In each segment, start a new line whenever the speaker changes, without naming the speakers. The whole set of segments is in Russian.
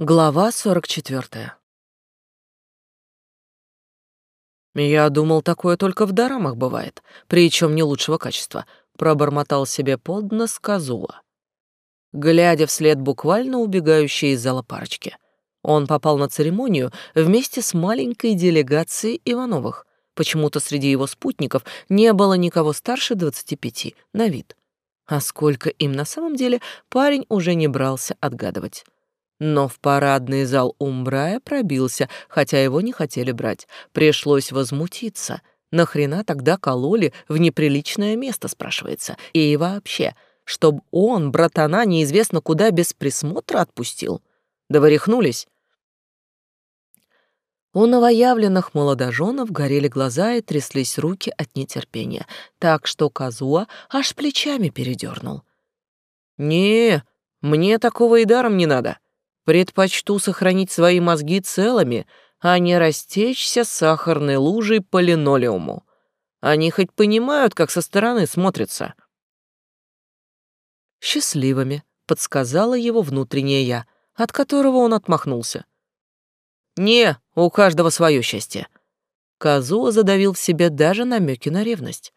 Глава 44 «Я думал, такое только в дарамах бывает, причем не лучшего качества», — пробормотал себе под нос Казула. Глядя вслед буквально убегающей из зала парочки, он попал на церемонию вместе с маленькой делегацией Ивановых. Почему-то среди его спутников не было никого старше 25 на вид. А сколько им на самом деле, парень уже не брался отгадывать. Но в парадный зал Умбрая пробился, хотя его не хотели брать. Пришлось возмутиться. Нахрена тогда кололи в неприличное место, спрашивается. И вообще, чтоб он, братана, неизвестно куда без присмотра отпустил. Да. У новоявленных молодоженов горели глаза и тряслись руки от нетерпения, так что Казуа аж плечами передернул. «Не, мне такого и даром не надо», Предпочту сохранить свои мозги целыми, а не растечься сахарной лужей по линолеуму. Они хоть понимают, как со стороны смотрятся. «Счастливыми», — подсказала его внутреннее «я», от которого он отмахнулся. «Не, у каждого свое счастье». Казуо задавил в себе даже намеки на ревность.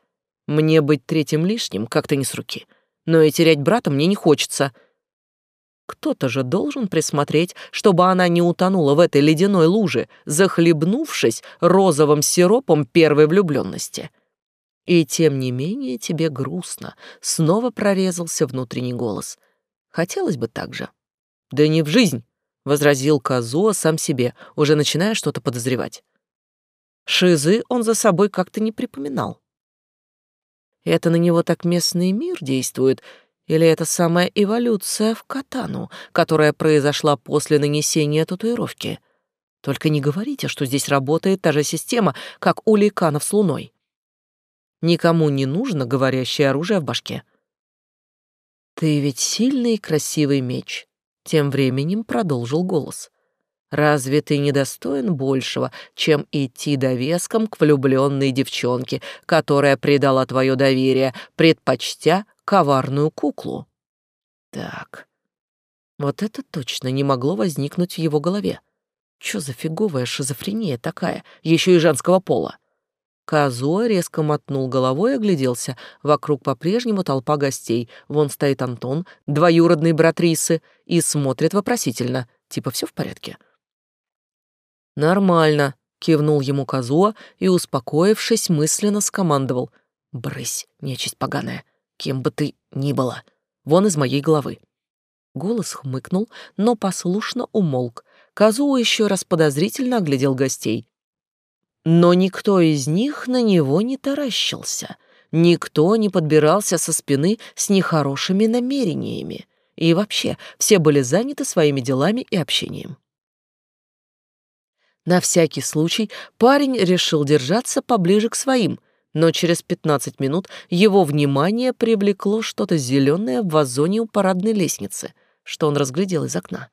«Мне быть третьим лишним как-то не с руки, но и терять брата мне не хочется», кто-то же должен присмотреть, чтобы она не утонула в этой ледяной луже, захлебнувшись розовым сиропом первой влюбленности. И тем не менее тебе грустно, снова прорезался внутренний голос. Хотелось бы так же. Да не в жизнь, возразил Казуа сам себе, уже начиная что-то подозревать. Шизы он за собой как-то не припоминал. Это на него так местный мир действует, или это самая эволюция в катану, которая произошла после нанесения татуировки? Только не говорите, что здесь работает та же система, как у ликанов с луной. Никому не нужно говорящее оружие в башке. «Ты ведь сильный и красивый меч», — тем временем продолжил голос. «Разве ты не достоин большего, чем идти довеском к влюбленной девчонке, которая предала твое доверие, предпочтя коварную куклу. Так. Вот это точно не могло возникнуть в его голове. Чё за фиговая шизофрения такая, еще и женского пола? Казуа резко мотнул головой и огляделся. Вокруг по-прежнему толпа гостей. Вон стоит Антон, двоюродный брат Рисы, и смотрит вопросительно, типа все в порядке. «Нормально», — кивнул ему Казуа и, успокоившись, мысленно скомандовал. «Брысь, нечисть поганая, кем бы ты ни была. Вон из моей головы». Голос хмыкнул, но послушно умолк. Казуо еще раз подозрительно оглядел гостей. Но никто из них на него не таращился. Никто не подбирался со спины с нехорошими намерениями. И вообще, все были заняты своими делами и общением. На всякий случай парень решил держаться поближе к своим — но через 15 минут его внимание привлекло что-то зеленое в вазоне у парадной лестницы, что он разглядел из окна.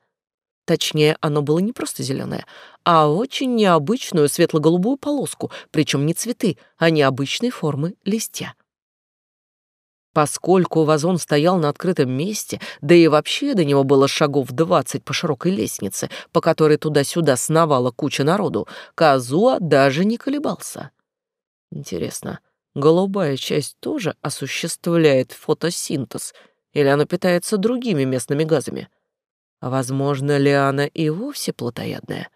Точнее, оно было не просто зеленое, а очень необычную светло-голубую полоску, причем не цветы, а необычной формы листья. Поскольку вазон стоял на открытом месте, да и вообще до него было шагов двадцать по широкой лестнице, по которой туда-сюда сновала куча народу, Казуа даже не колебался. Интересно, голубая часть тоже осуществляет фотосинтез, или она питается другими местными газами? А, Возможно ли она и вовсе плотоядная?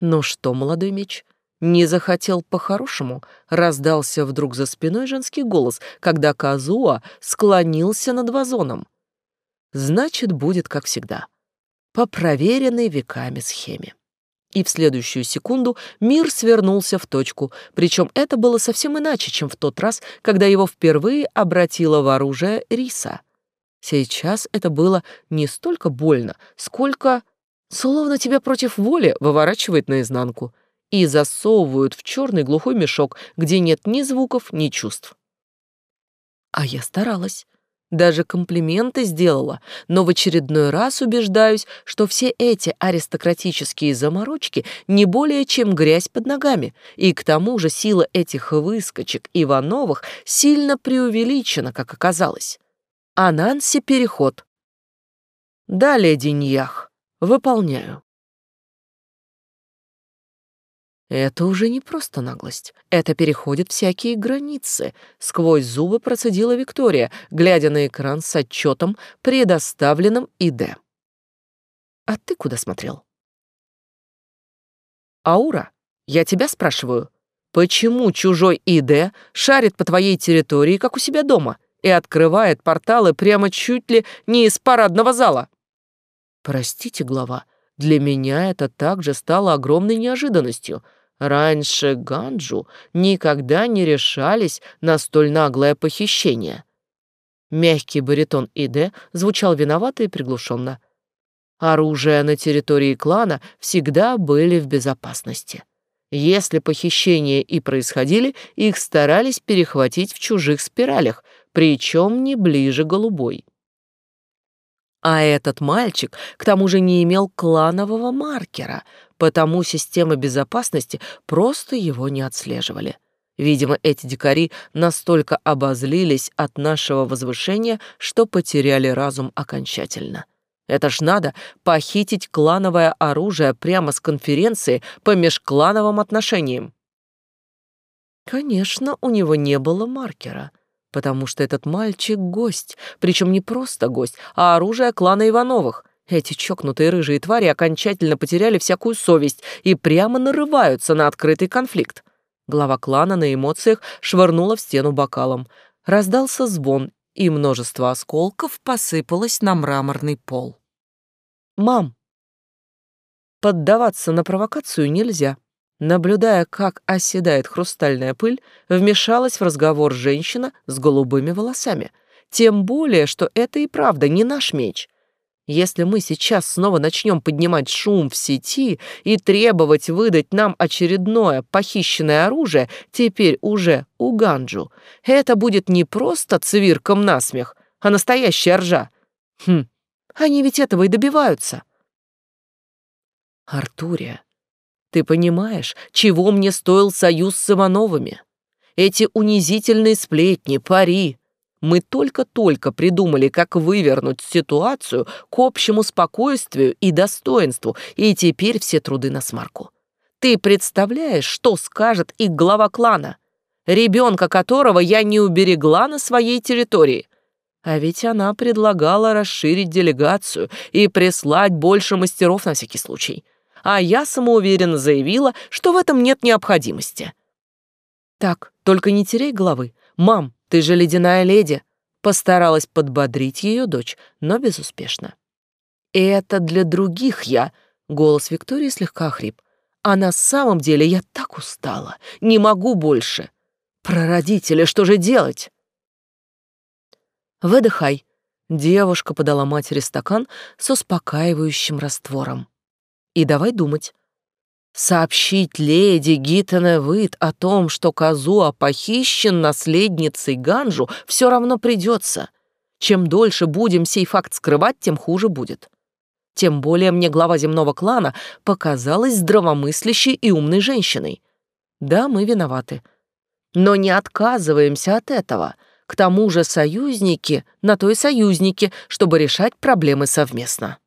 Ну что, молодой меч, не захотел по-хорошему, раздался вдруг за спиной женский голос, когда Казуа склонился над вазоном. Значит, будет как всегда, по проверенной веками схеме и в следующую секунду мир свернулся в точку, причем это было совсем иначе, чем в тот раз, когда его впервые обратила в оружие риса. Сейчас это было не столько больно, сколько... Словно тебя против воли выворачивает наизнанку и засовывают в черный глухой мешок, где нет ни звуков, ни чувств. А я старалась. Даже комплименты сделала, но в очередной раз убеждаюсь, что все эти аристократические заморочки не более чем грязь под ногами, и к тому же сила этих выскочек Ивановых сильно преувеличена, как оказалось. Ананси переход. Далее, Деньях. Выполняю. Это уже не просто наглость. Это переходит всякие границы. Сквозь зубы процедила Виктория, глядя на экран с отчетом, предоставленным ИД. А ты куда смотрел? Аура, я тебя спрашиваю, почему чужой ИД шарит по твоей территории, как у себя дома, и открывает порталы прямо чуть ли не из парадного зала? Простите, глава, для меня это также стало огромной неожиданностью. Раньше Ганджу никогда не решались на столь наглое похищение. Мягкий баритон Иде звучал виновато и приглушенно. Оружие на территории клана всегда были в безопасности. Если похищения и происходили, их старались перехватить в чужих спиралях, причем не ближе голубой. А этот мальчик, к тому же, не имел кланового маркера, потому системы безопасности просто его не отслеживали. Видимо, эти дикари настолько обозлились от нашего возвышения, что потеряли разум окончательно. Это ж надо похитить клановое оружие прямо с конференции по межклановым отношениям. Конечно, у него не было маркера — потому что этот мальчик — гость, причем не просто гость, а оружие клана Ивановых. Эти чокнутые рыжие твари окончательно потеряли всякую совесть и прямо нарываются на открытый конфликт. Глава клана на эмоциях швырнула в стену бокалом. Раздался звон, и множество осколков посыпалось на мраморный пол. «Мам!» Поддаваться на провокацию нельзя. Наблюдая, как оседает хрустальная пыль, вмешалась в разговор женщина с голубыми волосами. Тем более, что это и правда не наш меч. Если мы сейчас снова начнем поднимать шум в сети и требовать выдать нам очередное похищенное оружие, теперь уже у Ганджу, это будет не просто цвирком насмех, а настоящая ржа. Хм, они ведь этого и добиваются. Артурия, ты понимаешь, чего мне стоил союз с Ивановыми? Эти унизительные сплетни, пари. Мы только-только придумали, как вывернуть ситуацию к общему спокойствию и достоинству, и теперь все труды на смарку. Ты представляешь, что скажет и глава клана, ребенка которого я не уберегла на своей территории? А ведь она предлагала расширить делегацию и прислать больше мастеров на всякий случай а я самоуверенно заявила, что в этом нет необходимости. «Так, только не теряй головы. Мам, ты же ледяная леди!» Постаралась подбодрить ее дочь, но безуспешно. «Это для других я!» — голос Виктории слегка хрип. «А на самом деле я так устала! Не могу больше! Про родителя что же делать?» «Выдыхай!» Девушка подала матери стакан с успокаивающим раствором и давай думать. Сообщить леди Гиттеневит о том, что Казуа похищен наследницей Ганжу, все равно придется. Чем дольше будем сей факт скрывать, тем хуже будет. Тем более мне глава земного клана показалась здравомыслящей и умной женщиной. Да, мы виноваты. Но не отказываемся от этого. К тому же союзники на то и союзники, чтобы решать проблемы совместно.